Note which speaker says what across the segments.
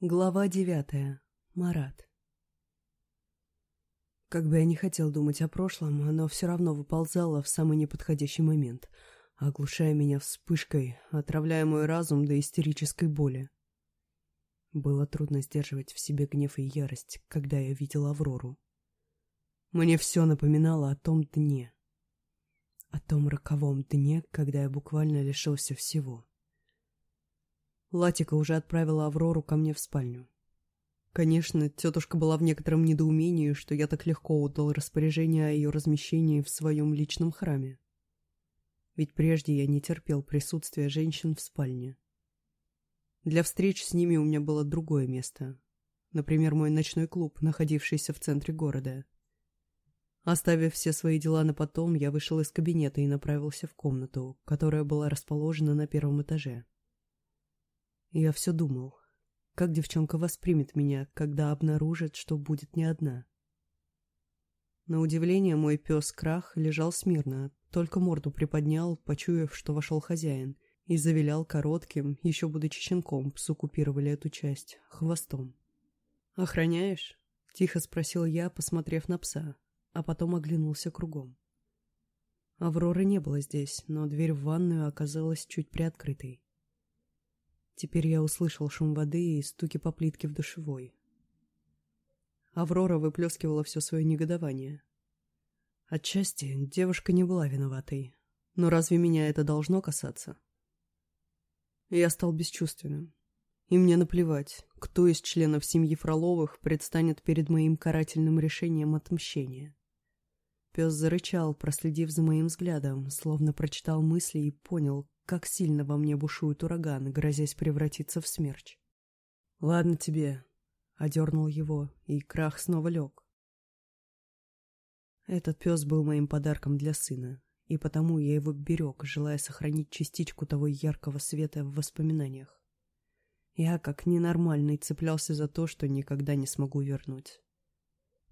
Speaker 1: Глава девятая. Марат. Как бы я не хотел думать о прошлом, оно все равно выползало в самый неподходящий момент, оглушая меня вспышкой, отравляя мой разум до истерической боли. Было трудно сдерживать в себе гнев и ярость, когда я видел Аврору. Мне все напоминало о том дне. О том роковом дне, когда я буквально лишился всего. Латика уже отправила Аврору ко мне в спальню. Конечно, тетушка была в некотором недоумении, что я так легко отдал распоряжение о ее размещении в своем личном храме. Ведь прежде я не терпел присутствия женщин в спальне. Для встреч с ними у меня было другое место. Например, мой ночной клуб, находившийся в центре города. Оставив все свои дела на потом, я вышел из кабинета и направился в комнату, которая была расположена на первом этаже. Я все думал, как девчонка воспримет меня, когда обнаружит, что будет не одна. На удивление мой пес Крах лежал смирно, только морду приподнял, почуяв, что вошел хозяин, и завилял коротким, еще будучи щенком, псу купировали эту часть, хвостом. «Охраняешь?» — тихо спросил я, посмотрев на пса, а потом оглянулся кругом. Авроры не было здесь, но дверь в ванную оказалась чуть приоткрытой. Теперь я услышал шум воды и стуки по плитке в душевой. Аврора выплескивала все свое негодование. Отчасти девушка не была виноватой. Но разве меня это должно касаться? Я стал бесчувственным. И мне наплевать, кто из членов семьи Фроловых предстанет перед моим карательным решением отмщения. Пес зарычал, проследив за моим взглядом, словно прочитал мысли и понял, как сильно во мне бушует ураган, грозясь превратиться в смерч. «Ладно тебе», — одернул его, и крах снова лег. Этот пес был моим подарком для сына, и потому я его берег, желая сохранить частичку того яркого света в воспоминаниях. Я, как ненормальный, цеплялся за то, что никогда не смогу вернуть.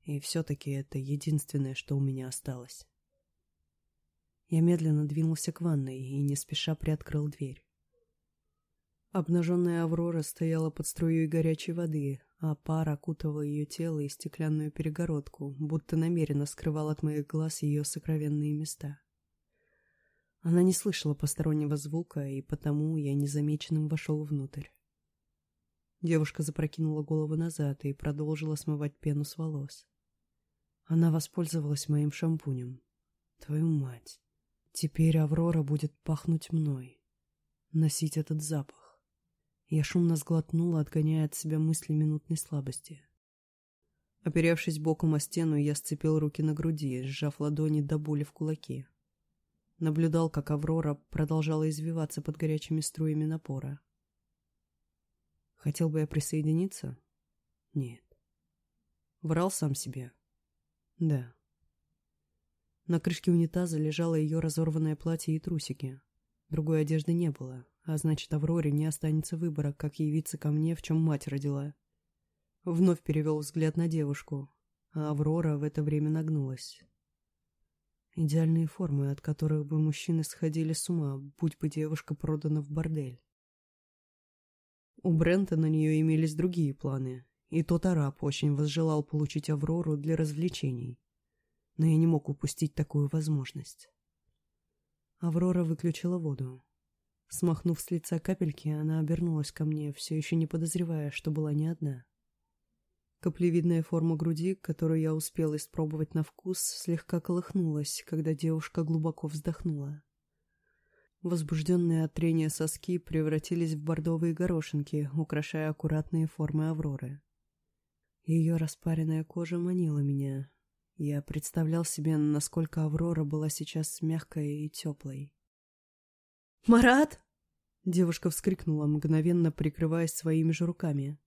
Speaker 1: И все-таки это единственное, что у меня осталось. Я медленно двинулся к ванной и не спеша приоткрыл дверь. Обнаженная Аврора стояла под струей горячей воды, а пар окутывал ее тело и стеклянную перегородку, будто намеренно скрывал от моих глаз ее сокровенные места. Она не слышала постороннего звука, и потому я незамеченным вошел внутрь. Девушка запрокинула голову назад и продолжила смывать пену с волос. Она воспользовалась моим шампунем. Твою мать! Теперь Аврора будет пахнуть мной, носить этот запах. Я шумно сглотнула, отгоняя от себя мысли минутной слабости. Оперевшись боком о стену, я сцепил руки на груди, сжав ладони до боли в кулаки. Наблюдал, как Аврора продолжала извиваться под горячими струями напора. Хотел бы я присоединиться? Нет. Врал сам себе? Да. На крышке унитаза лежало ее разорванное платье и трусики. Другой одежды не было, а значит, Авроре не останется выбора, как явиться ко мне, в чем мать родила. Вновь перевел взгляд на девушку, а Аврора в это время нагнулась. Идеальные формы, от которых бы мужчины сходили с ума, будь бы девушка продана в бордель. У Брента на нее имелись другие планы, и тот араб очень возжелал получить Аврору для развлечений но я не мог упустить такую возможность. Аврора выключила воду. Смахнув с лица капельки, она обернулась ко мне, все еще не подозревая, что была не одна. Каплевидная форма груди, которую я успел испробовать на вкус, слегка колыхнулась, когда девушка глубоко вздохнула. Возбужденные от трения соски превратились в бордовые горошинки, украшая аккуратные формы Авроры. Ее распаренная кожа манила меня, я представлял себе, насколько Аврора была сейчас мягкой и теплой.
Speaker 2: «Марат!»
Speaker 1: Девушка вскрикнула, мгновенно прикрываясь своими же руками.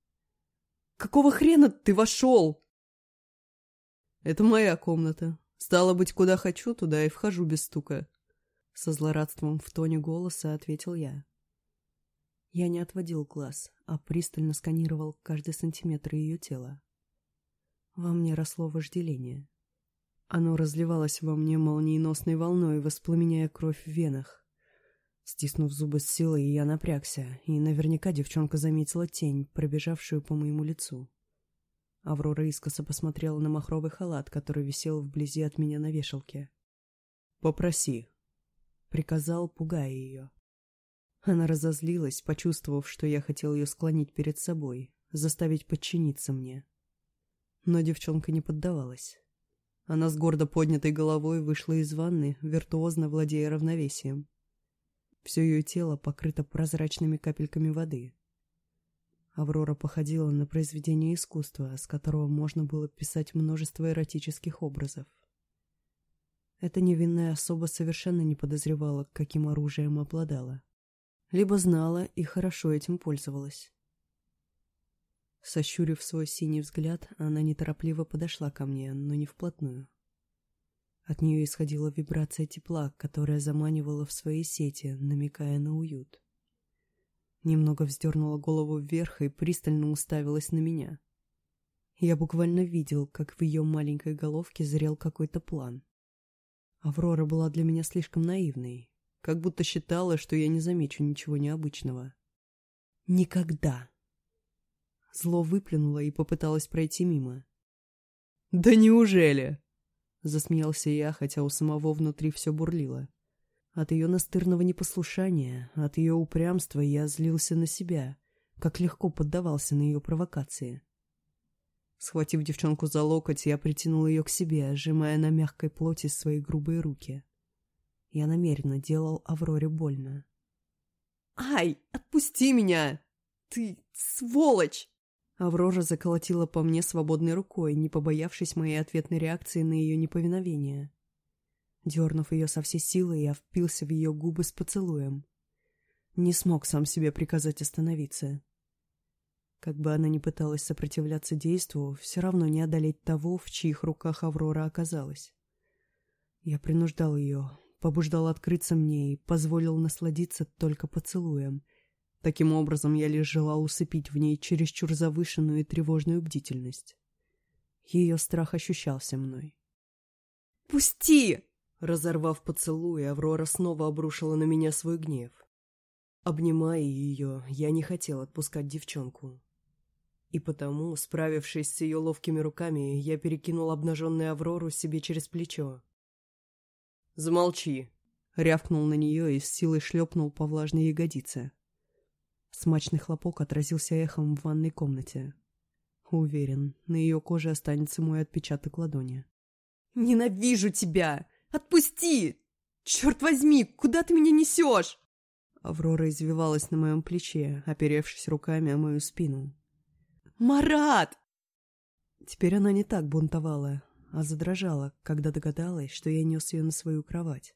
Speaker 2: «Какого хрена ты вошел?»
Speaker 1: «Это моя комната. Стало быть, куда хочу, туда и вхожу без стука». Со злорадством в тоне голоса ответил я. Я не отводил глаз, а пристально сканировал каждый сантиметр ее тела. Во мне росло вожделение. Оно разливалось во мне молниеносной волной, воспламеняя кровь в венах. Стиснув зубы с силой, я напрягся, и наверняка девчонка заметила тень, пробежавшую по моему лицу. Аврора искоса посмотрела на махровый халат, который висел вблизи от меня на вешалке. «Попроси», — приказал, пугая ее. Она разозлилась, почувствовав, что я хотел ее склонить перед собой, заставить подчиниться мне. Но девчонка не поддавалась. Она с гордо поднятой головой вышла из ванны, виртуозно владея равновесием. Все ее тело покрыто прозрачными капельками воды. Аврора походила на произведение искусства, с которого можно было писать множество эротических образов. Эта невинная особа совершенно не подозревала, каким оружием обладала. Либо знала и хорошо этим пользовалась. Сощурив свой синий взгляд, она неторопливо подошла ко мне, но не вплотную. От нее исходила вибрация тепла, которая заманивала в свои сети, намекая на уют. Немного вздернула голову вверх и пристально уставилась на меня. Я буквально видел, как в ее маленькой головке зрел какой-то план. Аврора была для меня слишком наивной, как будто считала, что я не замечу ничего необычного. Никогда. Зло выплюнуло и попыталась пройти мимо. «Да неужели?» Засмеялся я, хотя у самого внутри все бурлило. От ее настырного непослушания, от ее упрямства я злился на себя, как легко поддавался на ее провокации. Схватив девчонку за локоть, я притянул ее к себе, сжимая на мягкой плоти свои грубые руки. Я намеренно делал Авроре больно.
Speaker 2: «Ай, отпусти меня! Ты сволочь!»
Speaker 1: Аврора заколотила по мне свободной рукой, не побоявшись моей ответной реакции на ее неповиновение. Дернув ее со всей силы, я впился в ее губы с поцелуем. Не смог сам себе приказать остановиться. Как бы она ни пыталась сопротивляться действу, все равно не одолеть того, в чьих руках Аврора оказалась. Я принуждал ее, побуждал открыться мне и позволил насладиться только поцелуем — Таким образом, я лишь желал усыпить в ней чересчур завышенную и тревожную бдительность. Ее страх ощущался мной.
Speaker 2: «Пусти!»
Speaker 1: Разорвав поцелуй, Аврора снова обрушила на меня свой гнев. Обнимая ее, я не хотел отпускать девчонку. И потому, справившись с ее ловкими руками, я перекинул обнаженную Аврору себе через плечо. «Замолчи!» — рявкнул на нее и с силой шлепнул по влажной ягодице. Смачный хлопок отразился эхом в ванной комнате. Уверен, на ее коже останется мой отпечаток ладони.
Speaker 2: «Ненавижу тебя! Отпусти! Черт возьми, куда ты меня несешь?»
Speaker 1: Аврора извивалась на моем плече, оперевшись руками о мою спину.
Speaker 2: «Марат!»
Speaker 1: Теперь она не так бунтовала, а задрожала, когда догадалась, что я нес ее на свою кровать.